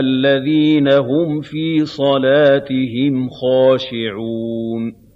الَّذِينَ هُمْ فِي صَلَاتِهِمْ خَاشِعُونَ